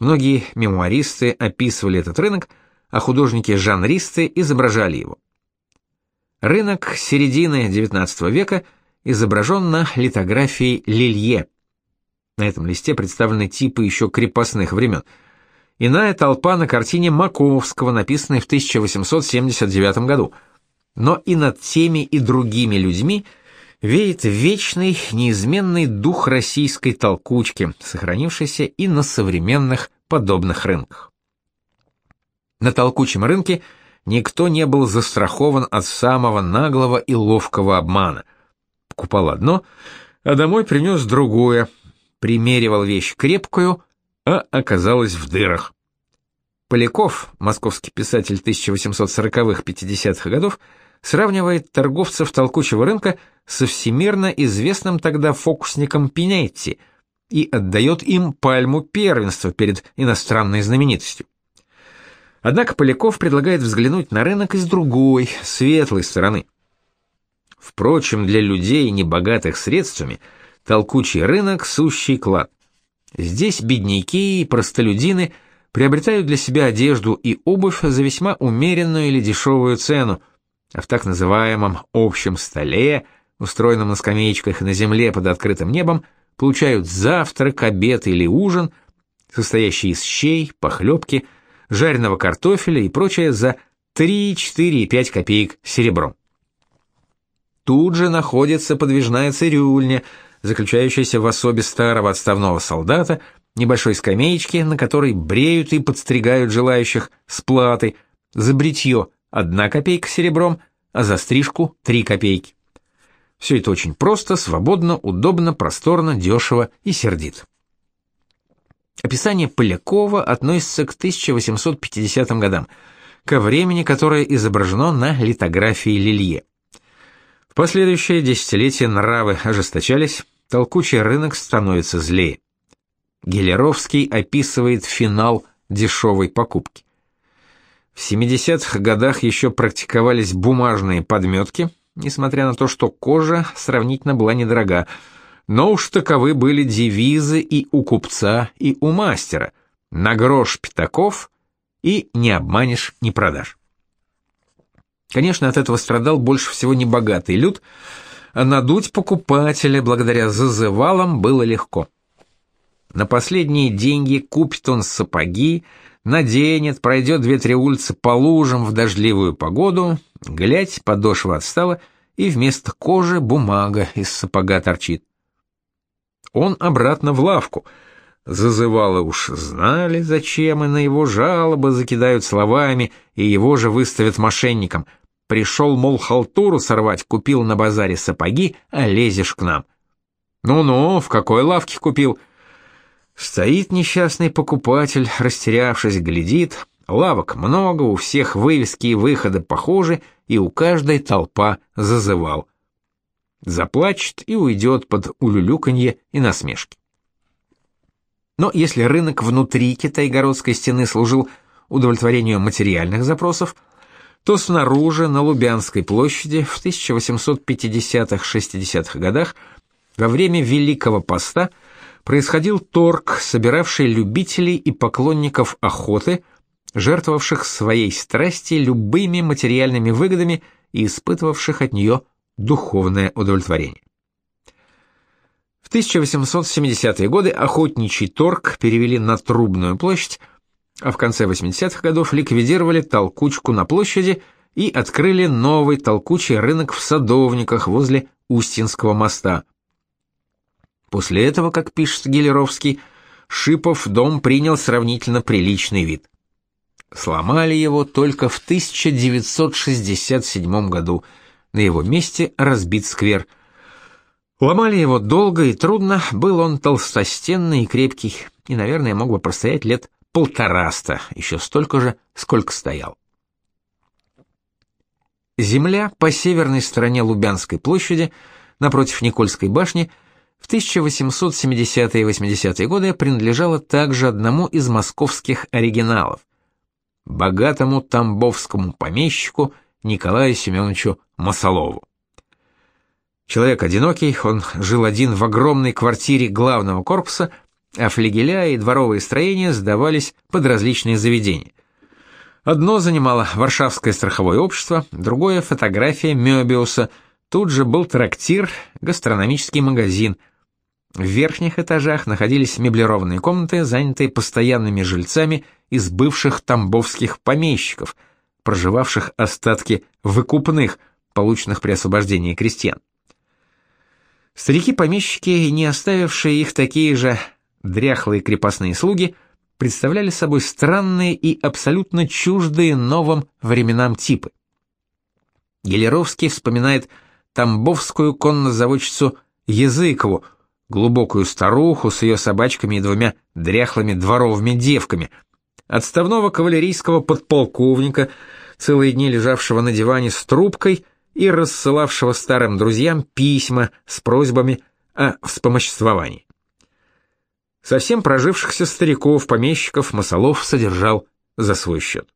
Многие мемуаристы описывали этот рынок, а художники-жанристы изображали его. Рынок середины XIX века изображен на литографии Лилье. На этом листе представлены типы еще крепостных времен. Иная толпа на картине Маковского, написанной в 1879 году. Но и над теми и другими людьми веет вечный, неизменный дух российской толкучки, сохранившийся и на современных подобных рынках. На толкучем рынке никто не был застрахован от самого наглого и ловкого обмана. Покупал одно, а домой принес другое, примеривал вещь крепкую, а оказалась в дырах. Поляков, московский писатель 1840-50-х годов, сравнивает торговцев толкучего рынка со всемирно известным тогда фокусником Пинетти и отдает им пальму первенства перед иностранной знаменитостью. Однако Поляков предлагает взглянуть на рынок из другой, светлой стороны. Впрочем, для людей, небогатых средствами, толкучий рынок – сущий клад. Здесь бедняки и простолюдины приобретают для себя одежду и обувь за весьма умеренную или дешевую цену, а в так называемом «общем столе», устроенном на скамеечках на земле под открытым небом, получают завтрак, обед или ужин, состоящий из щей, похлебки – жареного картофеля и прочее за 3, 4 и 5 копеек серебром. Тут же находится подвижная цирюльня, заключающаяся в особе старого отставного солдата, небольшой скамеечки, на которой бреют и подстригают желающих с платы, за бритье одна копейка серебром, а за стрижку три копейки. Все это очень просто, свободно, удобно, просторно, дешево и сердито. Описание Полякова относится к 1850 годам, ко времени, которое изображено на литографии Лилье. В последующее десятилетие нравы ожесточались, толкучий рынок становится злее. Гелеровский описывает финал дешевой покупки. В 70-х годах еще практиковались бумажные подметки, несмотря на то, что кожа сравнительно была недорога, но уж таковы были девизы и у купца, и у мастера. На грош пятаков и не обманешь, не продашь. Конечно, от этого страдал больше всего небогатый люд, а надуть покупателя благодаря зазывалам было легко. На последние деньги купит он сапоги, наденет, пройдет две-три улицы по лужам в дождливую погоду, глядь, подошва отстала, и вместо кожи бумага из сапога торчит. Он обратно в лавку. Зазывало уж знали, зачем, и на его жалобы закидают словами, и его же выставят мошенником. Пришел, мол, халтуру сорвать, купил на базаре сапоги, а лезешь к нам. Ну-ну, в какой лавке купил? Стоит несчастный покупатель, растерявшись, глядит. Лавок много, у всех вывески и выходы похожи, и у каждой толпа зазывал заплачет и уйдет под улюлюканье и насмешки. Но если рынок внутри Китайгородской стены служил удовлетворению материальных запросов, то снаружи, на Лубянской площади, в 1850-60-х годах, во время Великого Поста, происходил торг, собиравший любителей и поклонников охоты, жертвовавших своей страсти любыми материальными выгодами и испытывавших от нее духовное удовлетворение. В 1870-е годы охотничий торг перевели на Трубную площадь, а в конце 80-х годов ликвидировали толкучку на площади и открыли новый толкучий рынок в Садовниках возле Устинского моста. После этого, как пишет Гелеровский, Шипов дом принял сравнительно приличный вид. Сломали его только в 1967 году – на его месте разбит сквер. Ломали его долго и трудно, был он толстостенный и крепкий, и, наверное, мог бы простоять лет полтораста, еще столько же, сколько стоял. Земля по северной стороне Лубянской площади, напротив Никольской башни, в 1870-е и 80-е годы принадлежала также одному из московских оригиналов, богатому тамбовскому помещику Николаю Семеновичу Масолову. Человек одинокий, он жил один в огромной квартире главного корпуса а флигеля и дворовые строения сдавались под различные заведения. Одно занимало Варшавское страховое общество, другое — фотография Мёбиуса, тут же был трактир, гастрономический магазин. В верхних этажах находились меблированные комнаты, занятые постоянными жильцами из бывших тамбовских помещиков, проживавших остатки выкупных, полученных при освобождении крестьян. Старики-помещики, не оставившие их такие же дряхлые крепостные слуги, представляли собой странные и абсолютно чуждые новым временам типы. Гелеровский вспоминает тамбовскую коннозаводчицу Языкову, глубокую старуху с ее собачками и двумя дряхлыми дворовыми девками, отставного кавалерийского подполковника, целые дни лежавшего на диване с трубкой и рассылавшего старым друзьям письма с просьбами о вспомоществовании. Совсем прожившихся стариков, помещиков Масолов содержал за свой счет.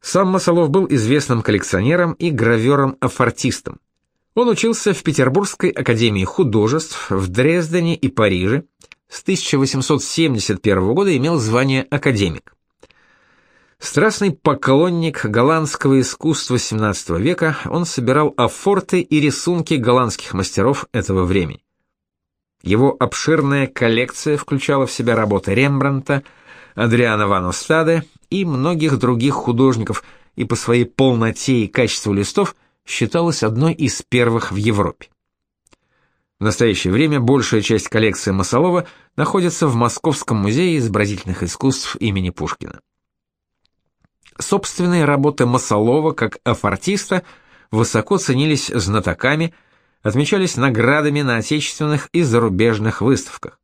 Сам Масолов был известным коллекционером и гравером-афортистом. Он учился в Петербургской академии художеств, в Дрездене и Париже. С 1871 года имел звание академик. Страстный поклонник голландского искусства XVII века, он собирал афорты и рисунки голландских мастеров этого времени. Его обширная коллекция включала в себя работы Рембрандта, Адриана ван Остаде и многих других художников, и по своей полноте и качеству листов считалась одной из первых в Европе. В настоящее время большая часть коллекции Масолова находится в Московском музее изобразительных искусств имени Пушкина. Собственные работы Масолова как афортиста высоко ценились знатоками, отмечались наградами на отечественных и зарубежных выставках.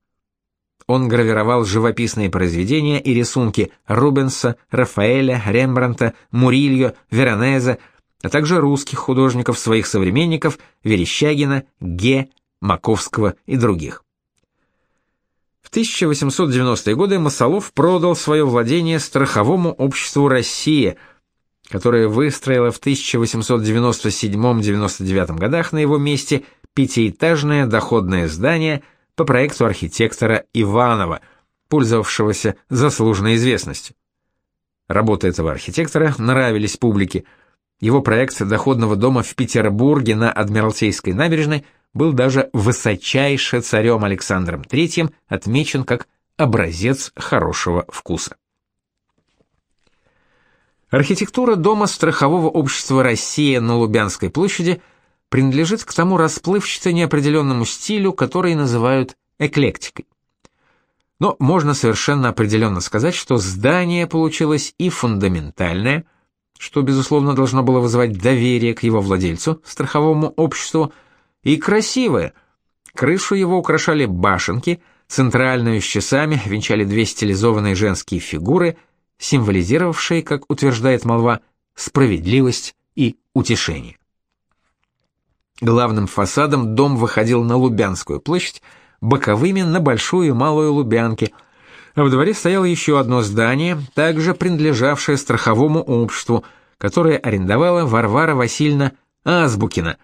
Он гравировал живописные произведения и рисунки Рубенса, Рафаэля, Рембрандта, Мурильо, Веронезе, а также русских художников своих современников Верещагина, Ге, Маковского и других. В 1890-е годы Масолов продал свое владение страховому обществу «Россия», которое выстроило в 1897-99 годах на его месте пятиэтажное доходное здание по проекту архитектора Иванова, пользовавшегося заслуженной известностью. Работы этого архитектора нравились публике. Его проект доходного дома в Петербурге на Адмиралтейской набережной – был даже высочайше царем Александром III отмечен как образец хорошего вкуса. Архитектура дома страхового общества «Россия» на Лубянской площади принадлежит к тому расплывчато неопределенному стилю, который называют эклектикой. Но можно совершенно определенно сказать, что здание получилось и фундаментальное, что, безусловно, должно было вызывать доверие к его владельцу, страховому обществу, и красивое. Крышу его украшали башенки, центральную с часами венчали две стилизованные женские фигуры, символизировавшие, как утверждает молва, справедливость и утешение. Главным фасадом дом выходил на Лубянскую площадь, боковыми на Большую и Малую Лубянки, в дворе стояло еще одно здание, также принадлежавшее страховому обществу, которое арендовала Варвара Васильевна Азбукина,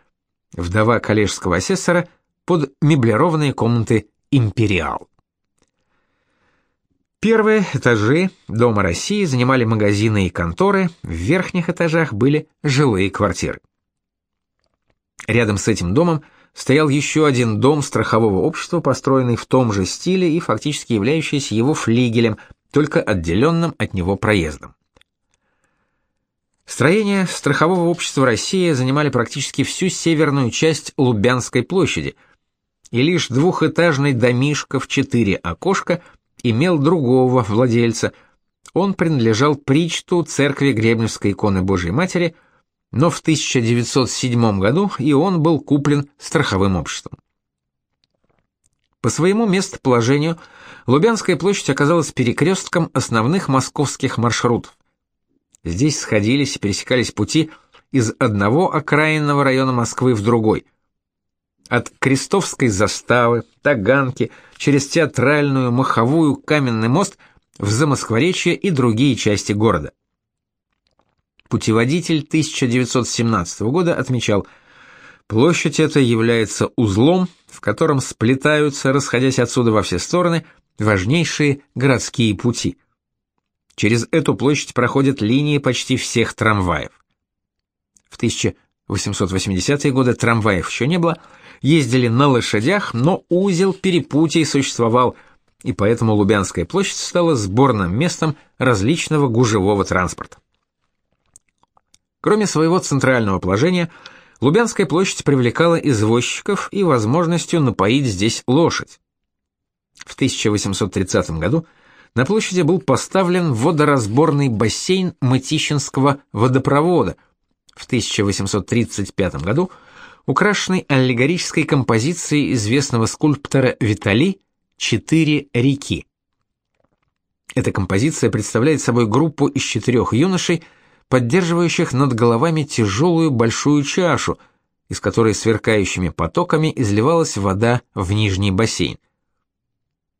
вдова коллежского асессора, под меблированные комнаты «Империал». Первые этажи Дома России занимали магазины и конторы, в верхних этажах были жилые квартиры. Рядом с этим домом стоял еще один дом страхового общества, построенный в том же стиле и фактически являющийся его флигелем, только отделенным от него проездом. Строения страхового общества России занимали практически всю северную часть Лубянской площади, и лишь двухэтажный домишко в четыре окошка имел другого владельца. Он принадлежал причту церкви Гребневской иконы Божией Матери, но в 1907 году и он был куплен страховым обществом. По своему местоположению Лубянская площадь оказалась перекрестком основных московских маршрутов. Здесь сходились и пересекались пути из одного окраинного района Москвы в другой. От Крестовской заставы, Таганки, через Театральную, Маховую, Каменный мост в Замоскворечье и другие части города. Путеводитель 1917 года отмечал, Площадь эта является узлом, в котором сплетаются, расходясь отсюда во все стороны, важнейшие городские пути. Через эту площадь проходят линии почти всех трамваев. В 1880-е годы трамваев еще не было, ездили на лошадях, но узел перепутий существовал, и поэтому Лубянская площадь стала сборным местом различного гужевого транспорта. Кроме своего центрального положения, Лубянская площадь привлекала извозчиков и возможностью напоить здесь лошадь. В 1830 году на площади был поставлен водоразборный бассейн Мытищинского водопровода. В 1835 году украшенный аллегорической композицией известного скульптора Витали «Четыре реки». Эта композиция представляет собой группу из четырех юношей, поддерживающих над головами тяжелую большую чашу, из которой сверкающими потоками изливалась вода в нижний бассейн.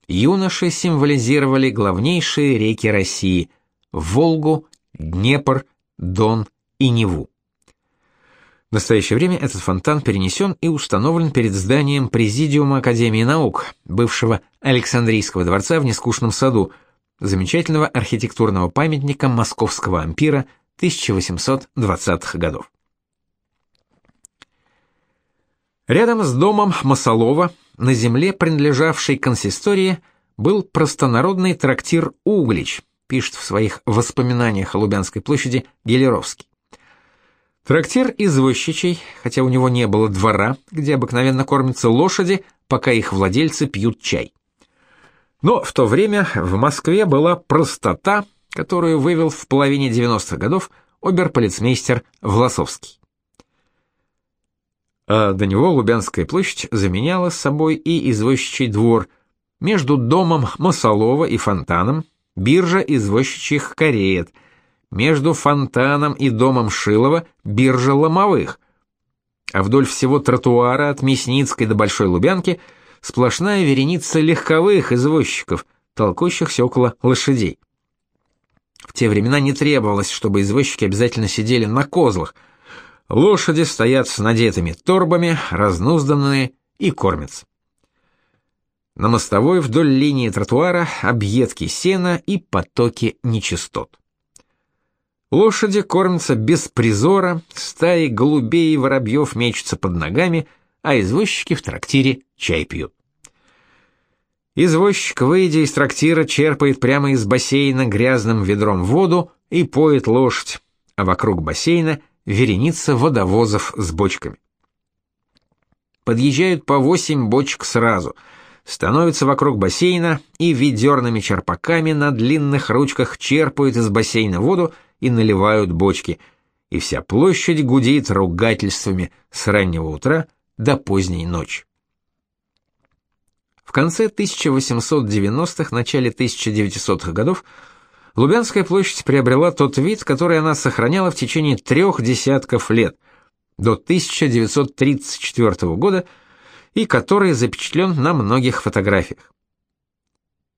Юноши символизировали главнейшие реки России – Волгу, Днепр, Дон и Неву. В настоящее время этот фонтан перенесен и установлен перед зданием Президиума Академии наук, бывшего Александрийского дворца в Нескучном саду, замечательного архитектурного памятника московского ампира 1820-х годов. Рядом с домом Масолова, на земле, принадлежавшей консистории, был простонародный трактир «Углич», пишет в своих воспоминаниях о Лубянской площади Гелеровский. Трактир извозчичий, хотя у него не было двора, где обыкновенно кормятся лошади, пока их владельцы пьют чай. Но в то время в Москве была простота, которую вывел в половине 90-х годов оберполицмейстер Власовский. А до него Лубянская площадь заменяла собой и извозчичий двор. Между домом Масолова и фонтаном биржа извозчичьих карет – между фонтаном и домом Шилова биржа ломовых, а вдоль всего тротуара от Мясницкой до Большой Лубянки сплошная вереница легковых извозчиков, толкущихся около лошадей. В те времена не требовалось, чтобы извозчики обязательно сидели на козлах. Лошади стоят с надетыми торбами, разнузданные и кормятся. На мостовой вдоль линии тротуара объедки сена и потоки нечистот. Лошади кормятся без призора, стаи голубей и воробьев мечутся под ногами, а извозчики в трактире чай пьют. Извозчик, выйдя из трактира, черпает прямо из бассейна грязным ведром воду и поет лошадь, а вокруг бассейна вереница водовозов с бочками. Подъезжают по восемь бочек сразу, становятся вокруг бассейна и ведерными черпаками на длинных ручках черпают из бассейна воду и наливают бочки, и вся площадь гудит ругательствами с раннего утра до поздней ночи. В конце 1890-х, начале 1900-х годов Лубянская площадь приобрела тот вид, который она сохраняла в течение трех десятков лет, до 1934 года, и который запечатлен на многих фотографиях.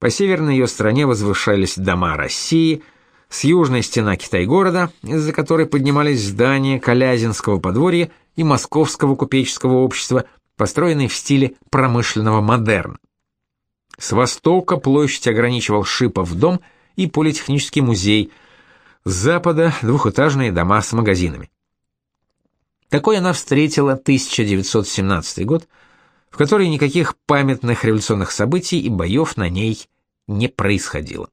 По северной ее стороне возвышались дома России – с южной стена Китай-города, из-за которой поднимались здания Калязинского подворья и Московского купеческого общества, построенные в стиле промышленного модерна. С востока площадь ограничивал Шипов дом и политехнический музей, с запада двухэтажные дома с магазинами. Такой она встретила 1917 год, в который никаких памятных революционных событий и боев на ней не происходило.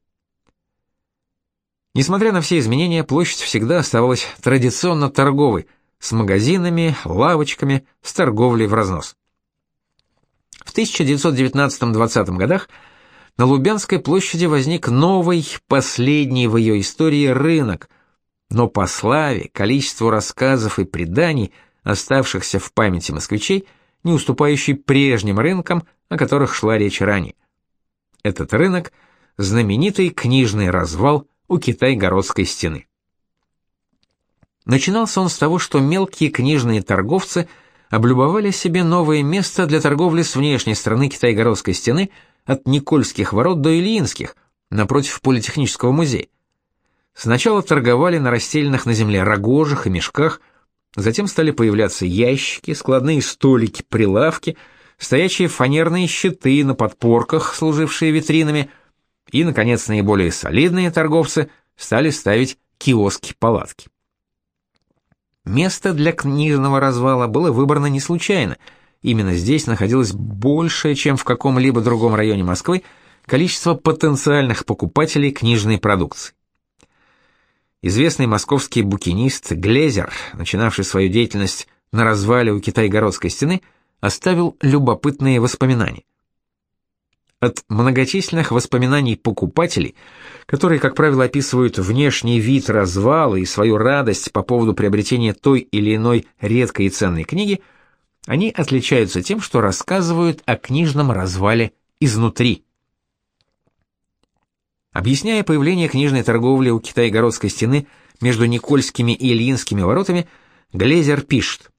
Несмотря на все изменения, площадь всегда оставалась традиционно торговой, с магазинами, лавочками, с торговлей в разнос. В 1919-20 годах на Лубянской площади возник новый, последний в ее истории рынок, но по славе, количеству рассказов и преданий, оставшихся в памяти москвичей, не уступающий прежним рынкам, о которых шла речь ранее. Этот рынок – знаменитый книжный развал у Китай-городской стены. Начинался он с того, что мелкие книжные торговцы облюбовали себе новое место для торговли с внешней стороны Китай-городской стены от Никольских ворот до Ильинских, напротив Политехнического музея. Сначала торговали на расстеленных на земле рогожах и мешках, Затем стали появляться ящики, складные столики, прилавки, стоячие фанерные щиты на подпорках, служившие витринами, и, наконец, наиболее солидные торговцы стали ставить киоски-палатки. Место для книжного развала было выбрано не случайно. Именно здесь находилось большее, чем в каком-либо другом районе Москвы, количество потенциальных покупателей книжной продукции. Известный московский букинист Глезер, начинавший свою деятельность на развале у Китай-городской стены, оставил любопытные воспоминания. От многочисленных воспоминаний покупателей, которые, как правило, описывают внешний вид развала и свою радость по поводу приобретения той или иной редкой и ценной книги, они отличаются тем, что рассказывают о книжном развале изнутри. Объясняя появление книжной торговли у Китай-городской стены между Никольскими и Ильинскими воротами, Глезер пишет: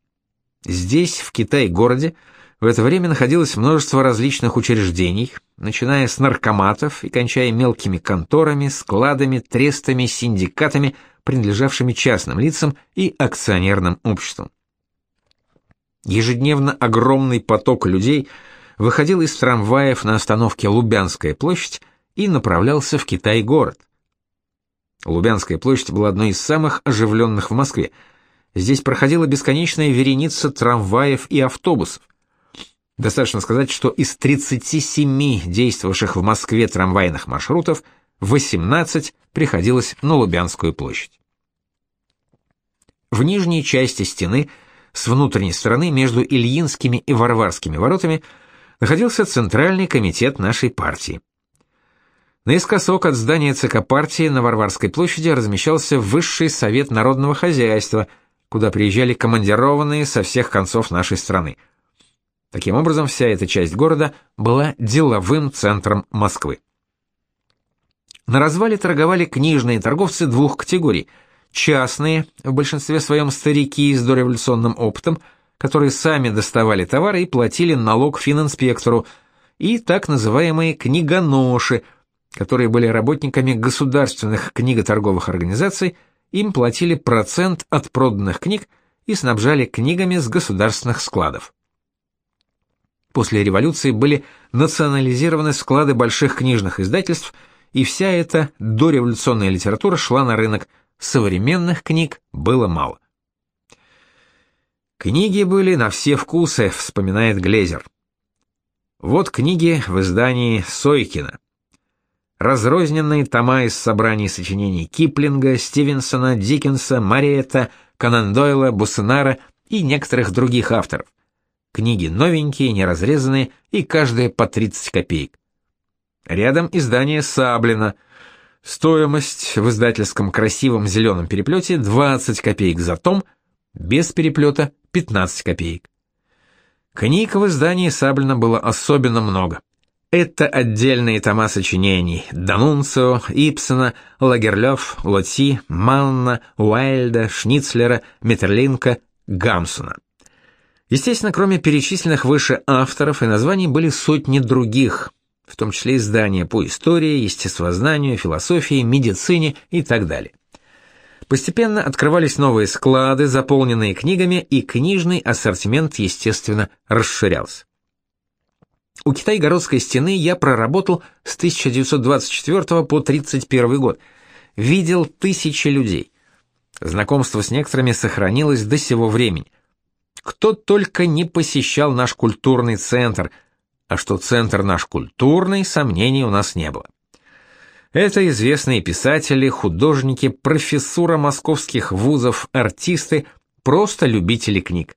Здесь, в Китай-городе, в это время находилось множество различных учреждений, начиная с наркоматов и кончая мелкими конторами, складами, трестами, синдикатами, принадлежавшими частным лицам и акционерным обществам. Ежедневно огромный поток людей выходил из трамваев на остановке Лубянская площадь и направлялся в Китай-город. Лубянская площадь была одной из самых оживленных в Москве. Здесь проходила бесконечная вереница трамваев и автобусов. Достаточно сказать, что из 37 действовавших в Москве трамвайных маршрутов 18 приходилось на Лубянскую площадь. В нижней части стены, с внутренней стороны между Ильинскими и Варварскими воротами, находился Центральный комитет нашей партии. Наискосок от здания ЦК партии на Варварской площади размещался Высший совет народного хозяйства, куда приезжали командированные со всех концов нашей страны. Таким образом, вся эта часть города была деловым центром Москвы. На развале торговали книжные торговцы двух категорий: частные, в большинстве своем старики с дореволюционным опытом, которые сами доставали товары и платили налог фининспектору, и так называемые книгоноши – которые были работниками государственных книготорговых организаций, им платили процент от проданных книг и снабжали книгами с государственных складов. После революции были национализированы склады больших книжных издательств, и вся эта дореволюционная литература шла на рынок, современных книг было мало. Книги были на все вкусы, вспоминает Глезер. Вот книги в издании Сойкина разрозненные тома из собраний сочинений Киплинга, Стивенсона, Диккенса, Мариетта, Конан Дойла, Буссенара и некоторых других авторов. Книги новенькие, неразрезанные и каждая по 30 копеек. Рядом издание Саблина. Стоимость в издательском красивом зеленом переплете 20 копеек за том, без переплета 15 копеек. Книг в издании Саблина было особенно много. Это отдельные тома сочинений Данунцио, Ипсона, Лагерлёв, Лоти, Манна, Уайльда, Шницлера, Метерлинка, Гамсуна. Естественно, кроме перечисленных выше авторов и названий были сотни других, в том числе издания по истории, естествознанию, философии, медицине и так далее. Постепенно открывались новые склады, заполненные книгами, и книжный ассортимент, естественно, расширялся. У Китай-городской стены я проработал с 1924 по 1931 год. Видел тысячи людей. Знакомство с некоторыми сохранилось до сего времени. Кто только не посещал наш культурный центр, а что центр наш культурный, сомнений у нас не было. Это известные писатели, художники, профессура московских вузов, артисты, просто любители книг.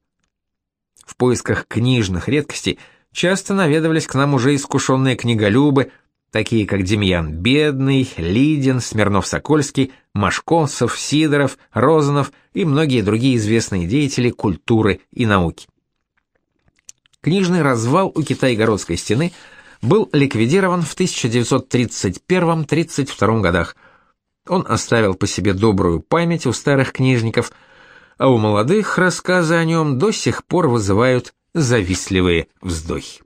В поисках книжных редкостей – часто наведывались к нам уже искушенные книголюбы, такие как Демьян Бедный, Лидин, Смирнов-Сокольский, Машконцев, Сидоров, Розанов и многие другие известные деятели культуры и науки. Книжный развал у Китай-городской стены был ликвидирован в 1931-32 годах. Он оставил по себе добрую память у старых книжников, а у молодых рассказы о нем до сих пор вызывают завистливые вздохи.